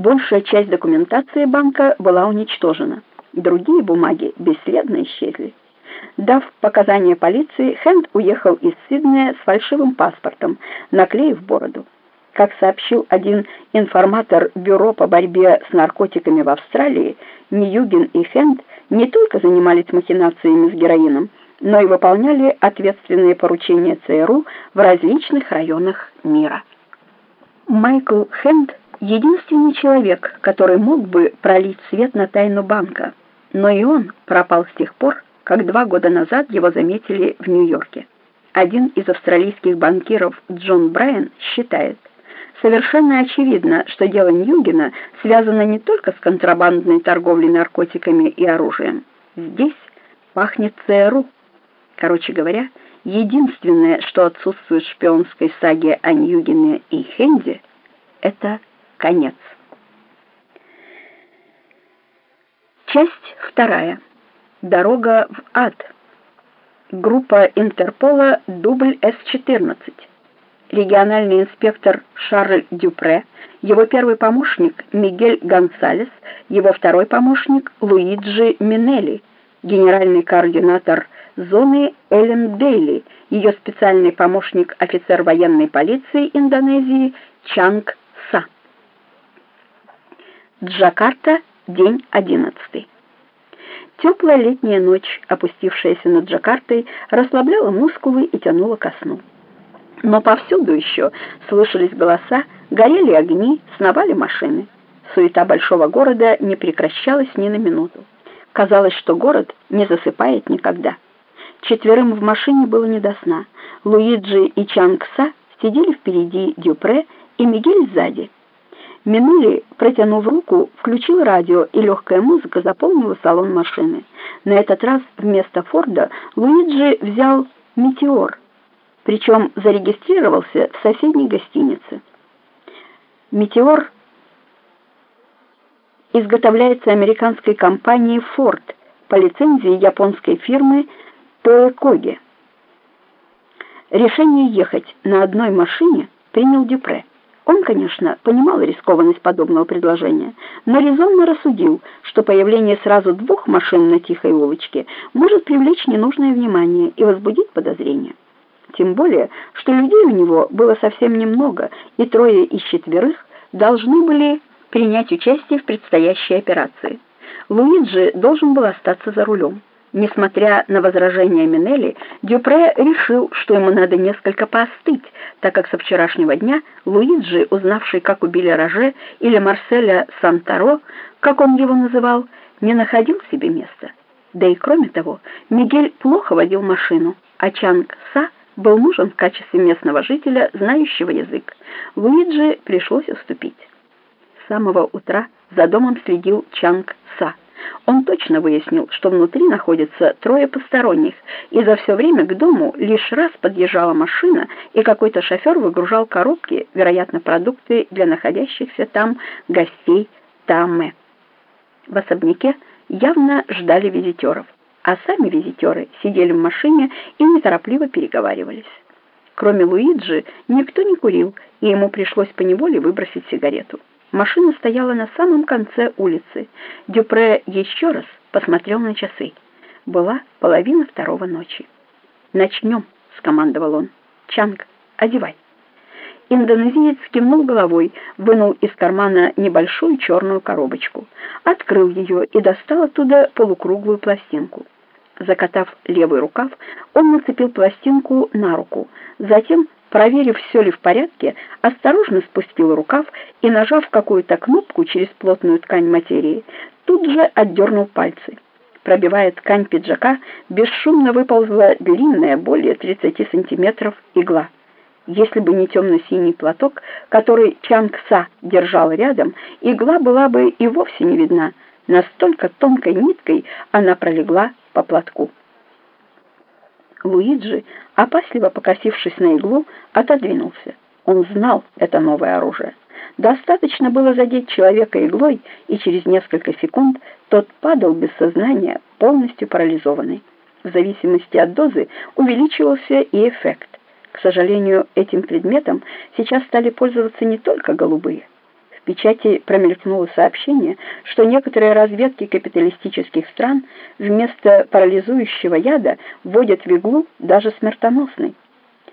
Большая часть документации банка была уничтожена. Другие бумаги бесследно исчезли. Дав показания полиции, Хенд уехал из Сиднея с фальшивым паспортом, наклеив бороду. Как сообщил один информатор Бюро по борьбе с наркотиками в Австралии, Ньюген и Хенд не только занимались махинациями с героином, но и выполняли ответственные поручения ЦРУ в различных районах мира. Майкл Хенд — единственный человек, который мог бы пролить свет на тайну банка, но и он пропал с тех пор, как два года назад его заметили в Нью-Йорке. Один из австралийских банкиров Джон Брайан считает, совершенно очевидно, что дело Ньюгена связано не только с контрабандной торговлей наркотиками и оружием. Здесь пахнет ЦРУ. Короче говоря, единственное, что отсутствует в шпионской саге о Ньюгене и Хенде, это конец. Часть вторая. Дорога в ад. Группа Интерпола дубль С-14. Региональный инспектор Шарль Дюпре, его первый помощник Мигель Гонсалес, его второй помощник Луиджи Минелли, генеральный координатор зоны Эллен Дейли, ее специальный помощник офицер военной полиции Индонезии Чанг. Джакарта, день одиннадцатый. Теплая летняя ночь, опустившаяся над Джакартой, расслабляла мускулы и тянула ко сну. Но повсюду еще слышались голоса, горели огни, сновали машины. Суета большого города не прекращалась ни на минуту. Казалось, что город не засыпает никогда. Четверым в машине было не до сна. Луиджи и Чангса сидели впереди Дюпре и Мигель сзади. Минули, протянув руку, включил радио, и легкая музыка заполнила салон машины. На этот раз вместо Форда Луиджи взял «Метеор», причем зарегистрировался в соседней гостинице. «Метеор» изготовляется американской компанией Ford по лицензии японской фирмы Toekoge. Решение ехать на одной машине принял Дюпре. Он, конечно, понимал рискованность подобного предложения, но резонно рассудил, что появление сразу двух машин на тихой улочке может привлечь ненужное внимание и возбудить подозрения. Тем более, что людей у него было совсем немного, и трое из четверых должны были принять участие в предстоящей операции. Луиджи должен был остаться за рулем. Несмотря на возражения Минелли, Дюпре решил, что ему надо несколько поостыть, так как со вчерашнего дня Луиджи, узнавший, как убили Роже или Марселя Сантаро, как он его называл, не находил себе места. Да и кроме того, Мигель плохо водил машину, а Чанг Са был нужен в качестве местного жителя, знающего язык. Луиджи пришлось уступить. С самого утра за домом следил Чанг Са. Он точно выяснил, что внутри находится трое посторонних, и за все время к дому лишь раз подъезжала машина, и какой-то шофер выгружал коробки, вероятно, продукты для находящихся там гостей Тамме. В особняке явно ждали визитеров, а сами визитеры сидели в машине и неторопливо переговаривались. Кроме Луиджи, никто не курил, и ему пришлось поневоле выбросить сигарету. Машина стояла на самом конце улицы. Дюпре еще раз посмотрел на часы. Была половина второго ночи. «Начнем», — скомандовал он. «Чанг, одевай». Индонезиец кивнул головой, вынул из кармана небольшую черную коробочку, открыл ее и достал оттуда полукруглую пластинку. Закатав левый рукав, он нацепил пластинку на руку, затем Проверив, все ли в порядке, осторожно спустил рукав и, нажав какую-то кнопку через плотную ткань материи, тут же отдернул пальцы. Пробивая ткань пиджака, бесшумно выползла длинная, более 30 сантиметров, игла. Если бы не темно-синий платок, который Чанг Са держал рядом, игла была бы и вовсе не видна. Настолько тонкой ниткой она пролегла по платку. Луиджи, опасливо покосившись на иглу, отодвинулся. Он знал это новое оружие. Достаточно было задеть человека иглой, и через несколько секунд тот падал без сознания, полностью парализованный. В зависимости от дозы увеличивался и эффект. К сожалению, этим предметом сейчас стали пользоваться не только голубые. В печати промелькнуло сообщение, что некоторые разведки капиталистических стран вместо парализующего яда вводят в иглу даже смертоносный.